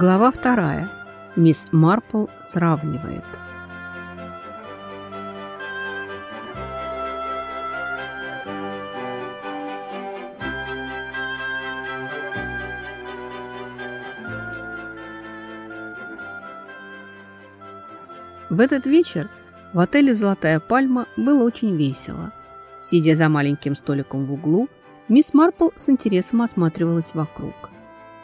Глава вторая. Мисс Марпл сравнивает. В этот вечер в отеле «Золотая пальма» было очень весело. Сидя за маленьким столиком в углу, мисс Марпл с интересом осматривалась вокруг.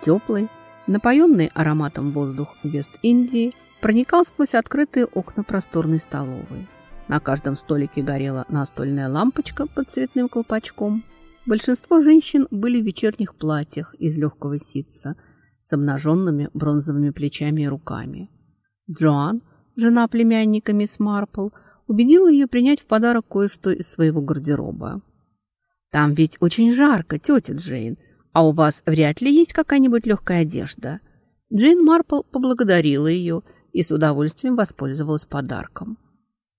Теплый, напоенный ароматом воздух Вест-Индии проникал сквозь открытые окна просторной столовой. На каждом столике горела настольная лампочка под цветным колпачком. Большинство женщин были в вечерних платьях из легкого ситца с обнаженными бронзовыми плечами и руками. Джоан – жена племянника мисс Марпл, убедила ее принять в подарок кое-что из своего гардероба. «Там ведь очень жарко, тетя Джейн, а у вас вряд ли есть какая-нибудь легкая одежда». Джейн Марпл поблагодарила ее и с удовольствием воспользовалась подарком.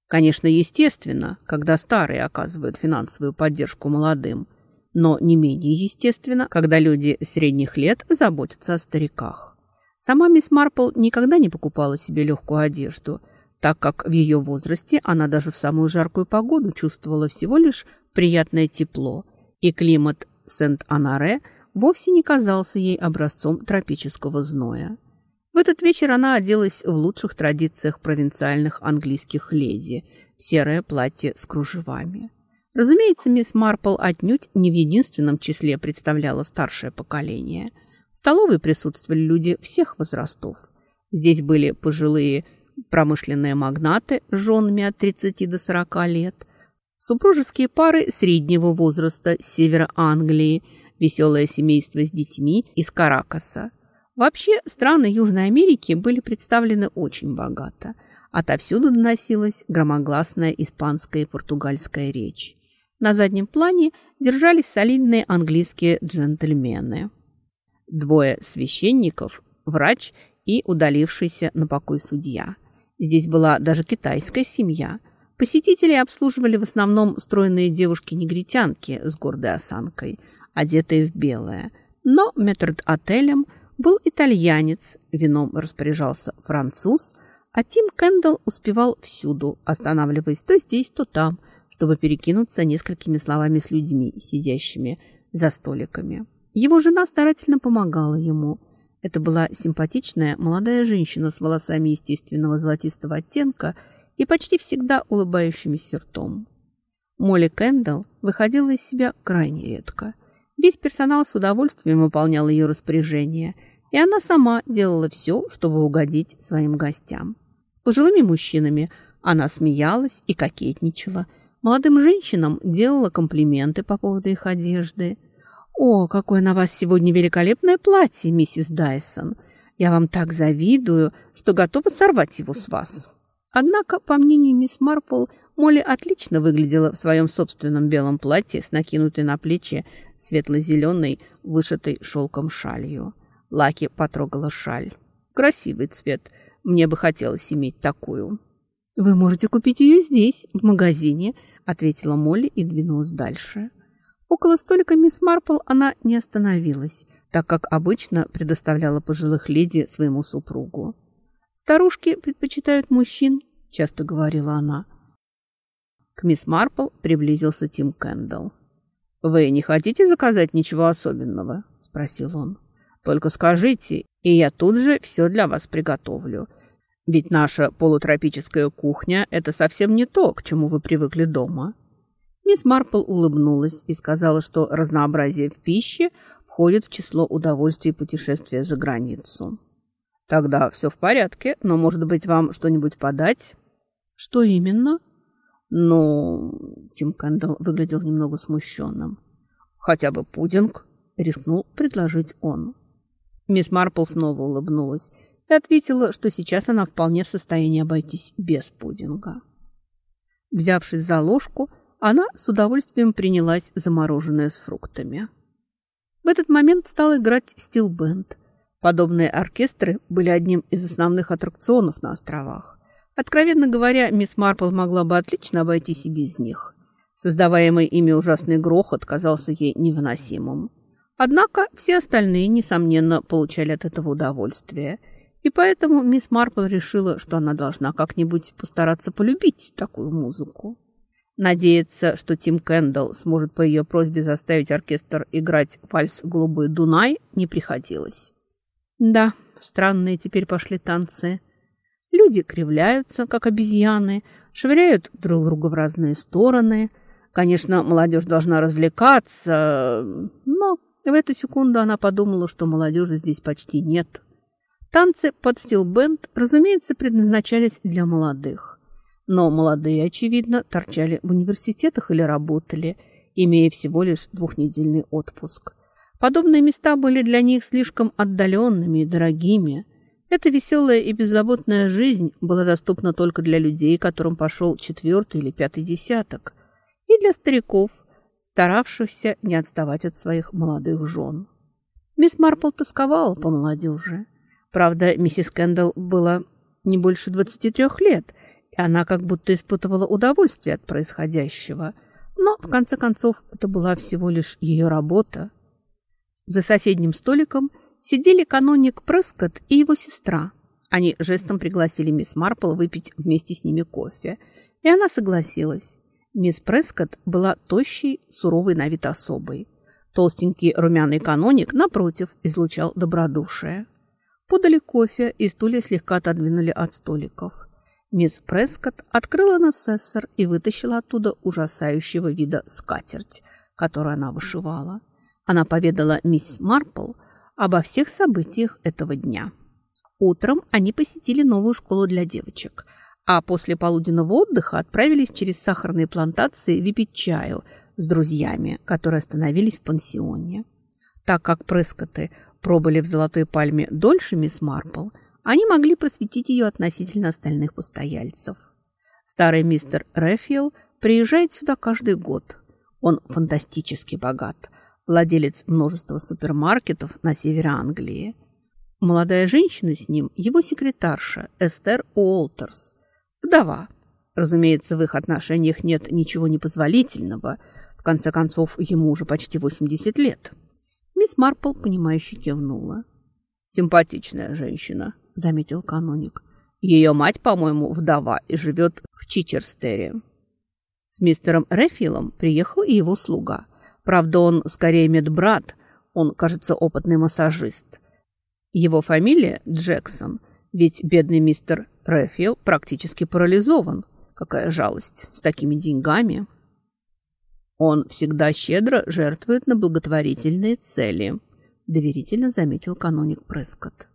Конечно, естественно, когда старые оказывают финансовую поддержку молодым, но не менее естественно, когда люди средних лет заботятся о стариках. Сама мисс Марпл никогда не покупала себе легкую одежду, так как в ее возрасте она даже в самую жаркую погоду чувствовала всего лишь приятное тепло, и климат Сент-Анаре вовсе не казался ей образцом тропического зноя. В этот вечер она оделась в лучших традициях провинциальных английских леди – серое платье с кружевами. Разумеется, мисс Марпл отнюдь не в единственном числе представляла старшее поколение – в столовой присутствовали люди всех возрастов. Здесь были пожилые промышленные магнаты с женами от 30 до 40 лет, супружеские пары среднего возраста с севера Англии, веселое семейство с детьми из Каракаса. Вообще, страны Южной Америки были представлены очень богато. Отовсюду доносилась громогласная испанская и португальская речь. На заднем плане держались солидные английские джентльмены двое священников, врач и удалившийся на покой судья. Здесь была даже китайская семья. Посетителей обслуживали в основном стройные девушки-негритянки с гордой осанкой, одетые в белое. Но метрд-отелем был итальянец, вином распоряжался француз, а Тим Кэндалл успевал всюду, останавливаясь то здесь, то там, чтобы перекинуться несколькими словами с людьми, сидящими за столиками. Его жена старательно помогала ему. Это была симпатичная молодая женщина с волосами естественного золотистого оттенка и почти всегда улыбающимися ртом. Молли Кэндалл выходила из себя крайне редко. Весь персонал с удовольствием выполнял ее распоряжения, и она сама делала все, чтобы угодить своим гостям. С пожилыми мужчинами она смеялась и кокетничала. Молодым женщинам делала комплименты по поводу их одежды – «О, какое на вас сегодня великолепное платье, миссис Дайсон! Я вам так завидую, что готова сорвать его с вас!» Однако, по мнению мисс Марпл, Молли отлично выглядела в своем собственном белом платье с накинутой на плечи светло-зеленой, вышитой шелком шалью. Лаки потрогала шаль. «Красивый цвет. Мне бы хотелось иметь такую». «Вы можете купить ее здесь, в магазине», — ответила Молли и двинулась дальше. Около столика мисс Марпл она не остановилась, так как обычно предоставляла пожилых леди своему супругу. «Старушки предпочитают мужчин», – часто говорила она. К мисс Марпл приблизился Тим Кэндалл. «Вы не хотите заказать ничего особенного?» – спросил он. «Только скажите, и я тут же все для вас приготовлю. Ведь наша полутропическая кухня – это совсем не то, к чему вы привыкли дома». Мисс Марпл улыбнулась и сказала, что разнообразие в пище входит в число удовольствий путешествия за границу. «Тогда все в порядке, но, может быть, вам что-нибудь подать?» «Что именно?» «Ну...» Тим Кэндалл выглядел немного смущенным. «Хотя бы пудинг», — рискнул предложить он. Мисс Марпл снова улыбнулась и ответила, что сейчас она вполне в состоянии обойтись без пудинга. Взявшись за ложку, она с удовольствием принялась за мороженое с фруктами. В этот момент стал играть стилбенд. Подобные оркестры были одним из основных аттракционов на островах. Откровенно говоря, мисс Марпл могла бы отлично обойтись и без них. Создаваемый ими ужасный грохот казался ей невыносимым. Однако все остальные, несомненно, получали от этого удовольствие. И поэтому мисс Марпл решила, что она должна как-нибудь постараться полюбить такую музыку. Надеяться, что Тим Кэндалл сможет по ее просьбе заставить оркестр играть вальс «Голубой Дунай» не приходилось. Да, странные теперь пошли танцы. Люди кривляются, как обезьяны, швыряют друг друга в разные стороны. Конечно, молодежь должна развлекаться, но в эту секунду она подумала, что молодежи здесь почти нет. Танцы под стилбенд, разумеется, предназначались для молодых. Но молодые, очевидно, торчали в университетах или работали, имея всего лишь двухнедельный отпуск. Подобные места были для них слишком отдаленными и дорогими. Эта веселая и беззаботная жизнь была доступна только для людей, которым пошел четвертый или пятый десяток, и для стариков, старавшихся не отставать от своих молодых жен. Мисс Марпл тосковала по молодежи. Правда, миссис Кэндалл была не больше 23 лет – и она как будто испытывала удовольствие от происходящего. Но, в конце концов, это была всего лишь ее работа. За соседним столиком сидели каноник Прескотт и его сестра. Они жестом пригласили мисс Марпл выпить вместе с ними кофе, и она согласилась. Мисс Прескотт была тощей, суровой на вид особой. Толстенький румяный каноник, напротив, излучал добродушие. Подали кофе, и стулья слегка отодвинули от столиков. Мисс Прескотт открыла насессор и вытащила оттуда ужасающего вида скатерть, которую она вышивала. Она поведала мисс Марпл обо всех событиях этого дня. Утром они посетили новую школу для девочек, а после полуденного отдыха отправились через сахарные плантации выпить чаю с друзьями, которые остановились в пансионе. Так как Прескотты пробыли в Золотой Пальме дольше мисс Марпл – они могли просветить ее относительно остальных постояльцев. Старый мистер Рэфил приезжает сюда каждый год. Он фантастически богат, владелец множества супермаркетов на севере Англии. Молодая женщина с ним – его секретарша Эстер Уолтерс, вдова. Разумеется, в их отношениях нет ничего непозволительного. В конце концов, ему уже почти 80 лет. Мисс Марпл, понимающе кивнула. «Симпатичная женщина», заметил каноник. Ее мать, по-моему, вдова и живет в Чичерстере. С мистером Рефилом приехал и его слуга. Правда, он скорее медбрат, он, кажется, опытный массажист. Его фамилия Джексон, ведь бедный мистер Рефил практически парализован. Какая жалость с такими деньгами. Он всегда щедро жертвует на благотворительные цели, доверительно заметил каноник Прескотт.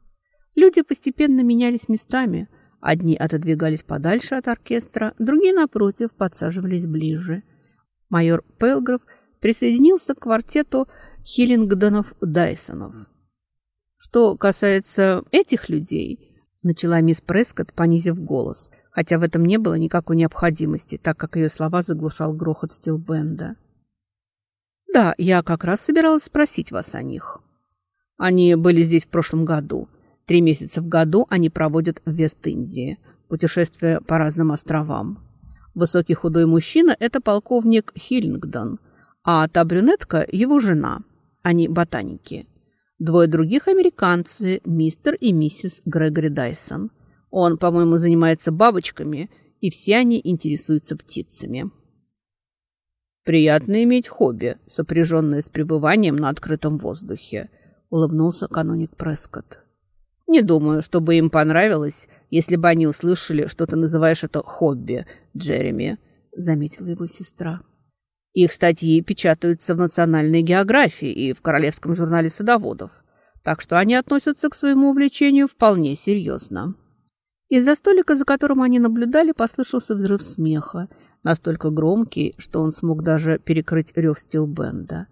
Люди постепенно менялись местами. Одни отодвигались подальше от оркестра, другие, напротив, подсаживались ближе. Майор Пелгров присоединился к квартету Хиллингдонов-Дайсонов. Что касается этих людей, начала мисс Прескотт, понизив голос, хотя в этом не было никакой необходимости, так как ее слова заглушал грохот стилбенда. «Да, я как раз собиралась спросить вас о них. Они были здесь в прошлом году. Три месяца в году они проводят в Вест-Индии, путешествуя по разным островам. Высокий худой мужчина – это полковник Хиллингдон, а та брюнетка – его жена. Они ботаники. Двое других американцы – мистер и миссис Грегори Дайсон. Он, по-моему, занимается бабочками, и все они интересуются птицами. «Приятно иметь хобби, сопряженное с пребыванием на открытом воздухе», – улыбнулся каноник Прескотт. Не думаю, чтобы им понравилось, если бы они услышали, что ты называешь это хобби, Джереми», — заметила его сестра. «Их статьи печатаются в национальной географии и в Королевском журнале садоводов, так что они относятся к своему увлечению вполне серьезно». Из-за столика, за которым они наблюдали, послышался взрыв смеха, настолько громкий, что он смог даже перекрыть рев стилбенда.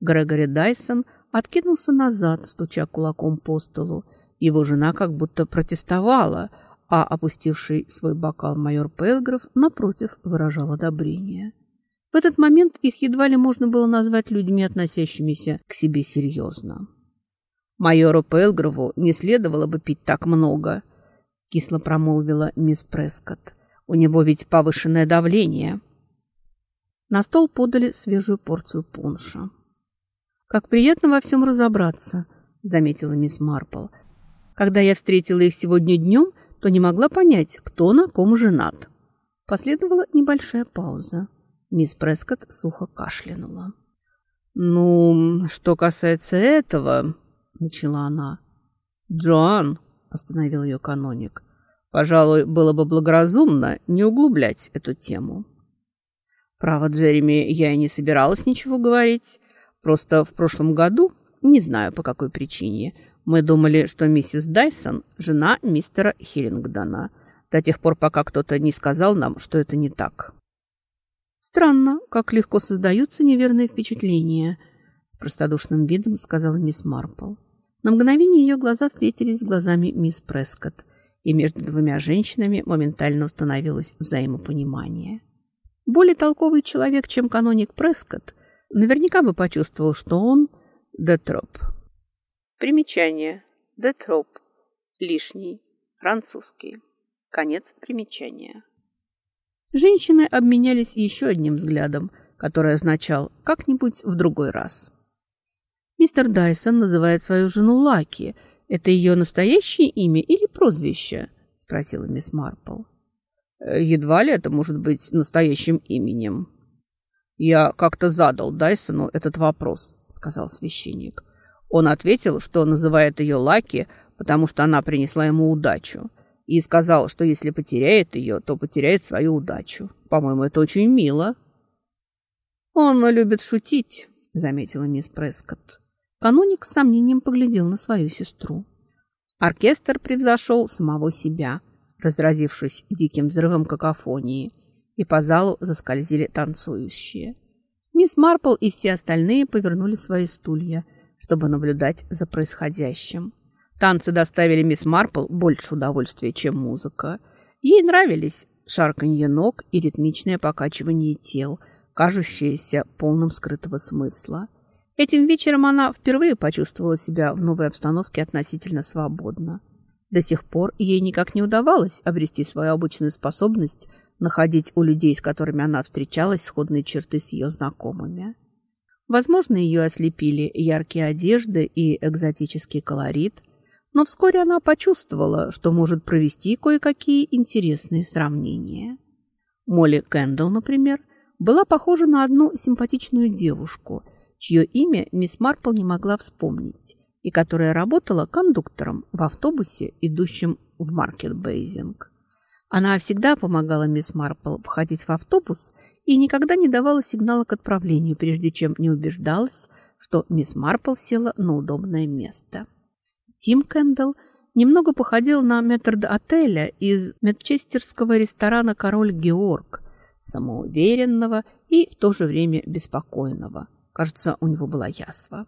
Грегори Дайсон откинулся назад, стуча кулаком по столу, его жена как будто протестовала, а опустивший свой бокал майор Пелгров, напротив, выражал одобрение. В этот момент их едва ли можно было назвать людьми, относящимися к себе серьезно. «Майору Пелгрову не следовало бы пить так много», — кисло промолвила мисс Прескотт. «У него ведь повышенное давление». На стол подали свежую порцию пунша. «Как приятно во всем разобраться», — заметила мисс Марпл. «Когда я встретила их сегодня днем, то не могла понять, кто на ком женат». Последовала небольшая пауза. Мисс Прескотт сухо кашлянула. «Ну, что касается этого...» — начала она. «Джоан», — остановил ее каноник, — «пожалуй, было бы благоразумно не углублять эту тему». «Право, Джереми, я и не собиралась ничего говорить. Просто в прошлом году, не знаю по какой причине, мы думали, что миссис Дайсон – жена мистера Хиллингдона, до тех пор, пока кто-то не сказал нам, что это не так». «Странно, как легко создаются неверные впечатления», – с простодушным видом сказала мисс Марпл. На мгновение ее глаза встретились с глазами мисс Прескотт, и между двумя женщинами моментально установилось взаимопонимание. Более толковый человек, чем каноник Прескотт, наверняка бы почувствовал, что он детроп. Примечание. Детроп. Лишний. Французский. Конец примечания. Женщины обменялись еще одним взглядом, который означал «как-нибудь в другой раз». Мистер Дайсон называет свою жену Лаки. Это ее настоящее имя или прозвище? Спросила мисс Марпл. Едва ли это может быть настоящим именем. Я как-то задал Дайсону этот вопрос, сказал священник. Он ответил, что называет ее Лаки, потому что она принесла ему удачу. И сказал, что если потеряет ее, то потеряет свою удачу. По-моему, это очень мило. Он любит шутить, заметила мисс Прескотт. Каноник с сомнением поглядел на свою сестру. Оркестр превзошел самого себя, разразившись диким взрывом какофонии, и по залу заскользили танцующие. Мисс Марпл и все остальные повернули свои стулья, чтобы наблюдать за происходящим. Танцы доставили мисс Марпл больше удовольствия, чем музыка. Ей нравились шарканье ног и ритмичное покачивание тел, кажущееся полным скрытого смысла. Этим вечером она впервые почувствовала себя в новой обстановке относительно свободно. До сих пор ей никак не удавалось обрести свою обычную способность находить у людей, с которыми она встречалась, сходные черты с ее знакомыми. Возможно, ее ослепили яркие одежды и экзотический колорит, но вскоре она почувствовала, что может провести кое-какие интересные сравнения. Молли Кэндалл, например, была похожа на одну симпатичную девушку – чье имя мисс Марпл не могла вспомнить, и которая работала кондуктором в автобусе, идущем в маркет-бейзинг. Она всегда помогала мисс Марпл входить в автобус и никогда не давала сигнала к отправлению, прежде чем не убеждалась, что мисс Марпл села на удобное место. Тим Кэндалл немного походил на метрда отеля из медчестерского ресторана «Король Георг», самоуверенного и в то же время беспокойного – Кажется, у него была язва.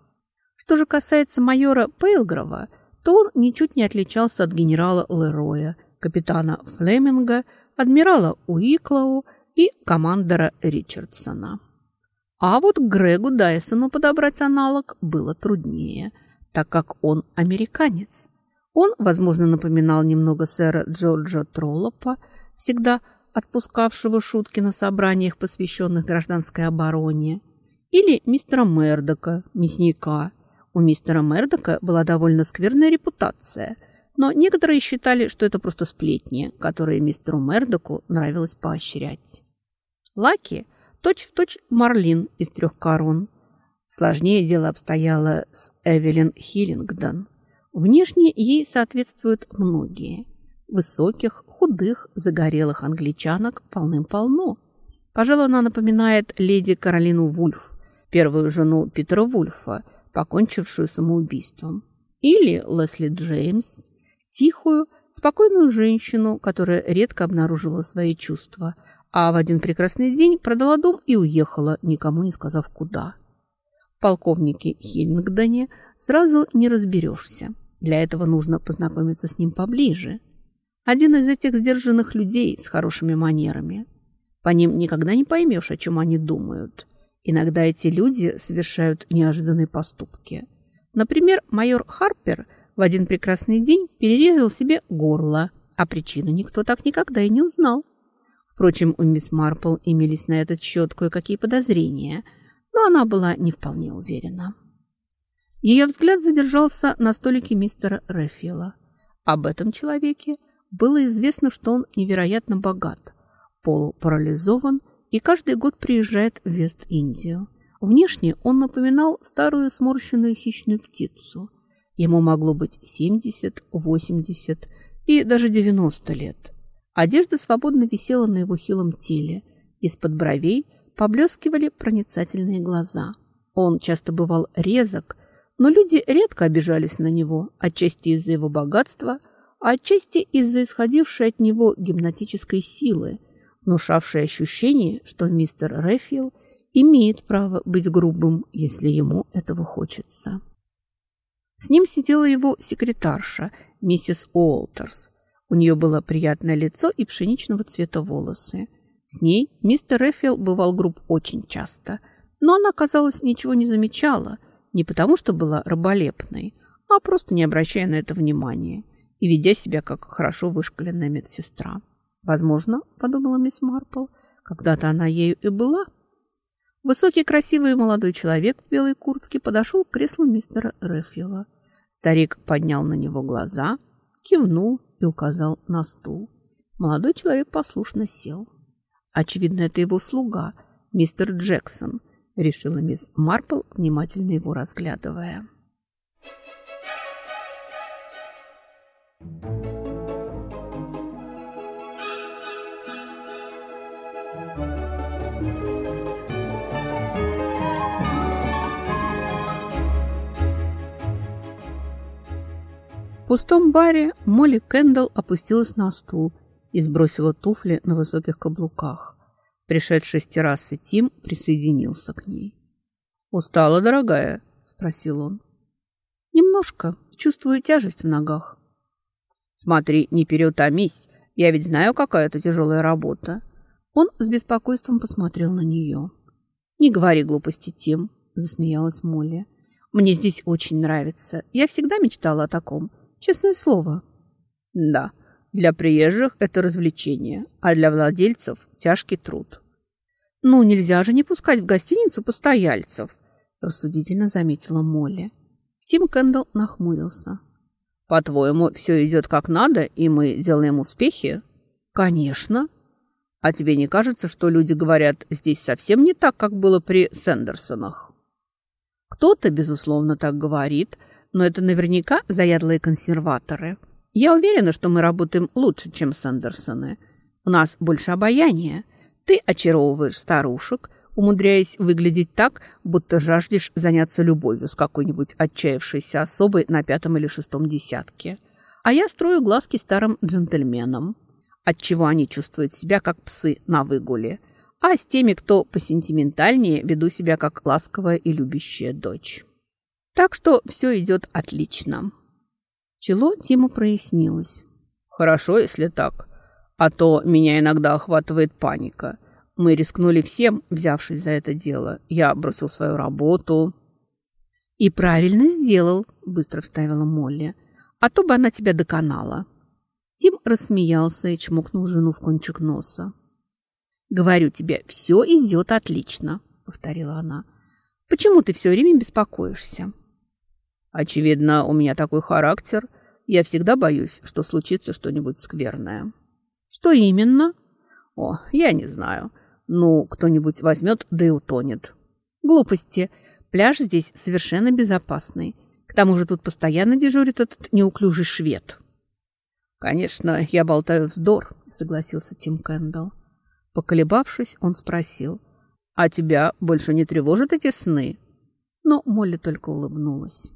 Что же касается майора Пейлгрова, то он ничуть не отличался от генерала Лероя, капитана Флеминга, адмирала Уиклоу и командора Ричардсона. А вот Грегу Дайсону подобрать аналог было труднее, так как он американец. Он, возможно, напоминал немного сэра Джорджа Троллопа, всегда отпускавшего шутки на собраниях, посвященных гражданской обороне, или мистера Мердока, мясника. У мистера Мердока была довольно скверная репутация, но некоторые считали, что это просто сплетни, которые мистеру Мердоку нравилось поощрять. Лаки точь-в-точь точь Марлин из трех корон. Сложнее дело обстояло с Эвелин Хиллингдон. Внешне ей соответствуют многие. Высоких, худых, загорелых англичанок полным-полно. Пожалуй, она напоминает леди Каролину Вульф, первую жену Питера Вульфа, покончившую самоубийством. Или Лесли Джеймс, тихую, спокойную женщину, которая редко обнаруживала свои чувства, а в один прекрасный день продала дом и уехала, никому не сказав куда. Полковнике Хиллингдоне сразу не разберешься. Для этого нужно познакомиться с ним поближе. Один из этих сдержанных людей с хорошими манерами. По ним никогда не поймешь, о чем они думают – Иногда эти люди совершают неожиданные поступки. Например, майор Харпер в один прекрасный день перерезал себе горло, а причину никто так никогда и не узнал. Впрочем, у мисс Марпл имелись на этот счет кое-какие подозрения, но она была не вполне уверена. Ее взгляд задержался на столике мистера Рэфила. Об этом человеке было известно, что он невероятно богат, полупарализован и каждый год приезжает в Вест-Индию. Внешне он напоминал старую сморщенную хищную птицу. Ему могло быть 70, 80 и даже 90 лет. Одежда свободно висела на его хилом теле. Из-под бровей поблескивали проницательные глаза. Он часто бывал резок, но люди редко обижались на него, отчасти из-за его богатства, отчасти из-за исходившей от него гипнотической силы, внушавшей ощущение, что мистер Рэфил имеет право быть грубым, если ему этого хочется. С ним сидела его секретарша, миссис Уолтерс. У нее было приятное лицо и пшеничного цвета волосы. С ней мистер Рэфил бывал груб очень часто, но она, казалось, ничего не замечала, не потому что была раболепной, а просто не обращая на это внимания и ведя себя как хорошо вышкаленная медсестра. Возможно, подумала мисс Марпл, когда-то она ею и была. Высокий, красивый молодой человек в белой куртке подошел к креслу мистера Рэфила. Старик поднял на него глаза, кивнул и указал на стул. Молодой человек послушно сел. Очевидно, это его слуга, мистер Джексон, решила мисс Марпл, внимательно его разглядывая. В пустом баре Молли Кэндалл опустилась на стул и сбросила туфли на высоких каблуках. Пришедший с террасы Тим присоединился к ней. «Устала, дорогая?» – спросил он. «Немножко. Чувствую тяжесть в ногах». «Смотри, не переутомись. Я ведь знаю, какая это тяжелая работа». Он с беспокойством посмотрел на нее. «Не говори глупости, Тим», – засмеялась Молли. «Мне здесь очень нравится. Я всегда мечтала о таком. Честное слово». «Да, для приезжих это развлечение, а для владельцев тяжкий труд. «Ну, нельзя же не пускать в гостиницу постояльцев», – рассудительно заметила Молли. Тим Кэндалл нахмурился. «По-твоему, все идет как надо, и мы делаем успехи?» «Конечно». «А тебе не кажется, что люди говорят здесь совсем не так, как было при Сэндерсонах?» «Кто-то, безусловно, так говорит, но это наверняка заядлые консерваторы». Я уверена, что мы работаем лучше, чем Сандерсоны. У нас больше обаяния. Ты очаровываешь старушек, умудряясь выглядеть так, будто жаждешь заняться любовью с какой-нибудь отчаявшейся особой на пятом или шестом десятке. А я строю глазки старым джентльменам, отчего они чувствуют себя как псы на выгуле. А с теми, кто посентиментальнее, веду себя как ласковая и любящая дочь. Так что все идет отлично. Чело Тиму прояснилось. «Хорошо, если так. А то меня иногда охватывает паника. Мы рискнули всем, взявшись за это дело. Я бросил свою работу». «И правильно сделал», — быстро вставила Молли. «А то бы она тебя доконала». Тим рассмеялся и чмокнул жену в кончик носа. «Говорю тебе, все идет отлично», — повторила она. «Почему ты все время беспокоишься?» Очевидно, у меня такой характер. Я всегда боюсь, что случится что-нибудь скверное. Что именно? О, я не знаю. Ну, кто-нибудь возьмет, да и утонет. Глупости. Пляж здесь совершенно безопасный. К тому же тут постоянно дежурит этот неуклюжий швед. Конечно, я болтаю вздор, согласился Тим Кэндалл. Поколебавшись, он спросил. А тебя больше не тревожат эти сны? Но Молли только улыбнулась.